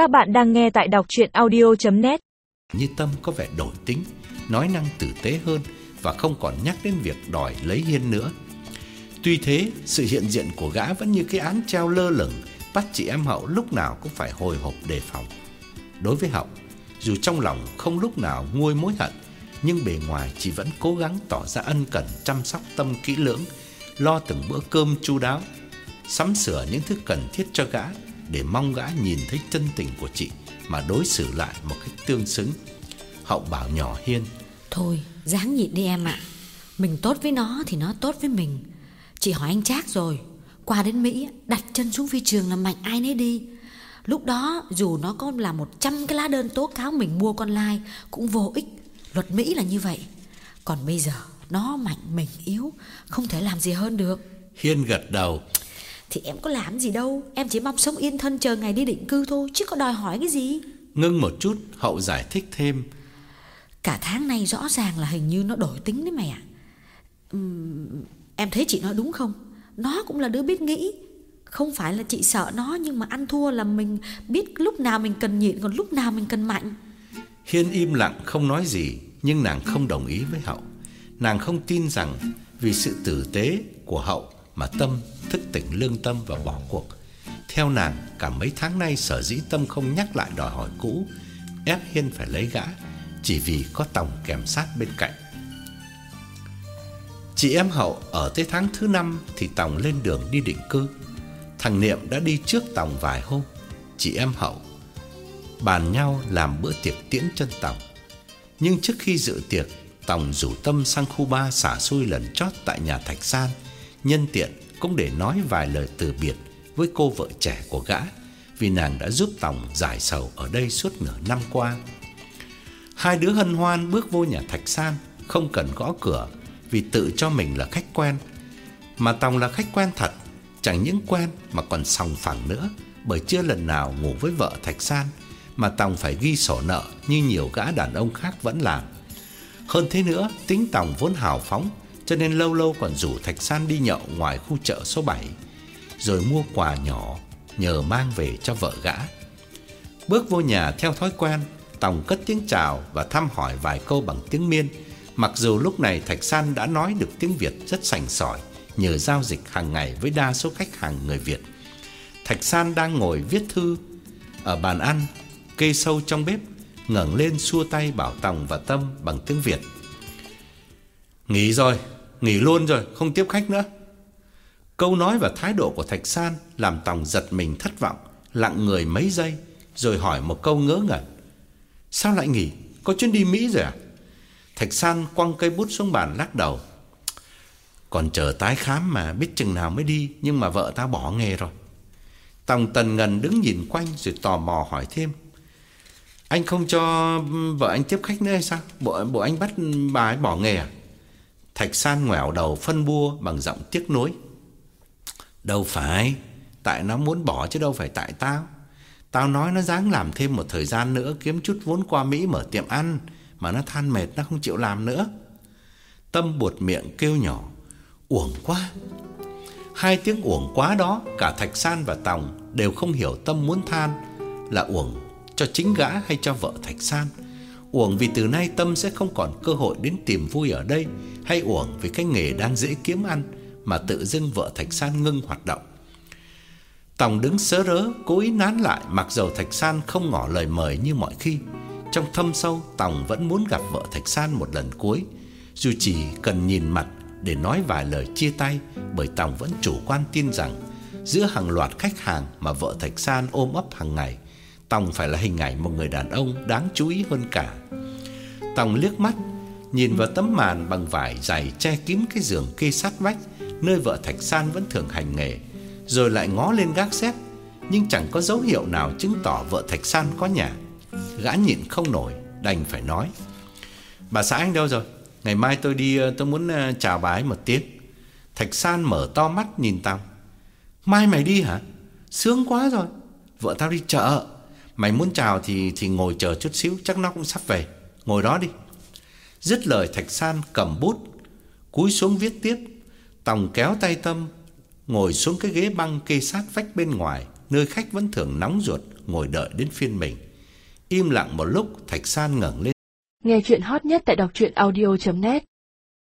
Các bạn đang nghe tại đọc chuyện audio.net Như Tâm có vẻ đổi tính, nói năng tử tế hơn và không còn nhắc đến việc đòi lấy Hiên nữa. Tuy thế, sự hiện diện của gã vẫn như cái án treo lơ lửng, bắt chị em Hậu lúc nào cũng phải hồi hộp đề phòng. Đối với Hậu, dù trong lòng không lúc nào nguôi mối hận, nhưng bề ngoài chị vẫn cố gắng tỏ ra ân cần chăm sóc Tâm kỹ lưỡng, lo từng bữa cơm chu đáo, sắm sửa những thứ cần thiết cho gã để mong gã nhìn thấy chân tình của chị mà đối xử lại một cách tương xứng. Hậu bảo nhỏ Hiên, Thôi, dáng nhịn đi em ạ. Mình tốt với nó thì nó tốt với mình. Chị hỏi anh Trác rồi, qua đến Mỹ đặt chân xuống phi trường là mạnh ai nấy đi. Lúc đó dù nó có là 100 cái lá đơn tố cáo mình mua con lai cũng vô ích. Luật Mỹ là như vậy. Còn bây giờ nó mạnh mình yếu, không thể làm gì hơn được. Hiên gật đầu, Thì em có làm gì đâu, em chỉ mong sống yên thân chờ ngày đi định cư thôi, chứ có đòi hỏi cái gì. ngưng một chút, Hậu giải thích thêm, Cả tháng nay rõ ràng là hình như nó đổi tính đấy mày ạ. Ừm, em thấy chị nói đúng không? Nó cũng là đứa biết nghĩ. Không phải là chị sợ nó nhưng mà ăn thua là mình biết lúc nào mình cần nhịn còn lúc nào mình cần mạnh. Hiên im lặng không nói gì, nhưng nàng không đồng ý với Hậu. Nàng không tin rằng vì sự tử tế của Hậu mà Tâm thức tỉnh lương tâm và bỏ cuộc. Theo nàng, cả mấy tháng nay sở dĩ Tâm không nhắc lại đòi hỏi cũ, ép Hiên phải lấy gã chỉ vì có Tòng kèm sát bên cạnh. Chị em Hậu ở tới tháng thứ năm thì Tòng lên đường đi định cư. Thằng Niệm đã đi trước Tòng vài hôm. Chị em Hậu bàn nhau làm bữa tiệc tiễn chân Tòng. Nhưng trước khi dự tiệc, Tòng rủ Tâm sang khu ba xả xui lần chót tại nhà Thạch San, nhân tiện cũng để nói vài lời từ biệt với cô vợ trẻ của gã, vì nàng đã giúp Tòng giải sầu ở đây suốt nửa năm qua. Hai đứa hân hoan bước vô nhà Thạch San, không cần gõ cửa vì tự cho mình là khách quen. Mà Tòng là khách quen thật, chẳng những quen mà còn sòng phẳng nữa, bởi chưa lần nào ngủ với vợ Thạch San mà Tòng phải ghi sổ nợ như nhiều gã đàn ông khác vẫn làm. Hơn thế nữa, tính Tòng vốn hào phóng, cho nên lâu lâu còn rủ Thạch San đi nhậu ngoài khu chợ số 7, rồi mua quà nhỏ nhờ mang về cho vợ gã. Bước vô nhà theo thói quen, Tòng cất tiếng chào và thăm hỏi vài câu bằng tiếng Miên, mặc dù lúc này Thạch San đã nói được tiếng Việt rất sành sỏi nhờ giao dịch hàng ngày với đa số khách hàng người Việt. Thạch San đang ngồi viết thư ở bàn ăn, kê sâu trong bếp, ngẩng lên xua tay bảo Tòng và Tâm bằng tiếng Việt. Nghỉ rồi, nghỉ luôn rồi, không tiếp khách nữa. Câu nói và thái độ của Thạch San làm Tòng giật mình thất vọng, lặng người mấy giây, rồi hỏi một câu ngớ ngẩn. Sao lại nghỉ? Có chuyến đi Mỹ rồi à? Thạch San quăng cây bút xuống bàn lắc đầu. Còn chờ tái khám mà biết chừng nào mới đi, nhưng mà vợ ta bỏ nghề rồi. Tòng Tần Ngần đứng nhìn quanh rồi tò mò hỏi thêm. Anh không cho vợ anh tiếp khách nữa hay sao? Bộ bộ anh bắt bà ấy bỏ nghề à? Thạch San ngoẻo đầu phân bua bằng giọng tiếc nuối. Đâu phải, tại nó muốn bỏ chứ đâu phải tại tao. Tao nói nó dáng làm thêm một thời gian nữa kiếm chút vốn qua Mỹ mở tiệm ăn mà nó than mệt nó không chịu làm nữa. Tâm buột miệng kêu nhỏ, uổng quá. Hai tiếng uổng quá đó, cả Thạch San và Tòng đều không hiểu Tâm muốn than là uổng cho chính gã hay cho vợ Thạch San. Uổng vì từ nay Tâm sẽ không còn cơ hội đến tìm vui ở đây, hay uổng vì cái nghề đang dễ kiếm ăn mà tự dưng vợ Thạch San ngưng hoạt động. Tòng đứng sớ rớ, cố ý nán lại mặc dầu Thạch San không ngỏ lời mời như mọi khi. Trong thâm sâu, Tòng vẫn muốn gặp vợ Thạch San một lần cuối, dù chỉ cần nhìn mặt để nói vài lời chia tay, bởi Tòng vẫn chủ quan tin rằng giữa hàng loạt khách hàng mà vợ Thạch San ôm ấp hàng ngày, Tòng phải là hình ảnh một người đàn ông đáng chú ý hơn cả. Tòng liếc mắt, nhìn vào tấm màn bằng vải dày che kín cái giường kê sát vách, nơi vợ Thạch San vẫn thường hành nghề, rồi lại ngó lên gác xếp, nhưng chẳng có dấu hiệu nào chứng tỏ vợ Thạch San có nhà. Gã nhịn không nổi, đành phải nói: "Bà xã anh đâu rồi? Ngày mai tôi đi ờ, tôi muốn ờ, chào bà ấy một tiếng." Thạch San mở to mắt nhìn Tòng. "Mai mày đi hả? Sướng quá rồi. Vợ tao đi chợ. Mày muốn chào thì thì ngồi chờ chút xíu, chắc nó cũng sắp về. Ngồi đó đi." Dứt lời Thạch San cầm bút, cúi xuống viết tiếp. Tòng kéo tay Tâm ngồi xuống cái ghế băng kê sát vách bên ngoài, nơi khách vẫn thường nóng ruột ngồi đợi đến phiên mình. Im lặng một lúc, Thạch San ngẩng lên. Nghe chuyện hot nhất tại đọc truyện audio.net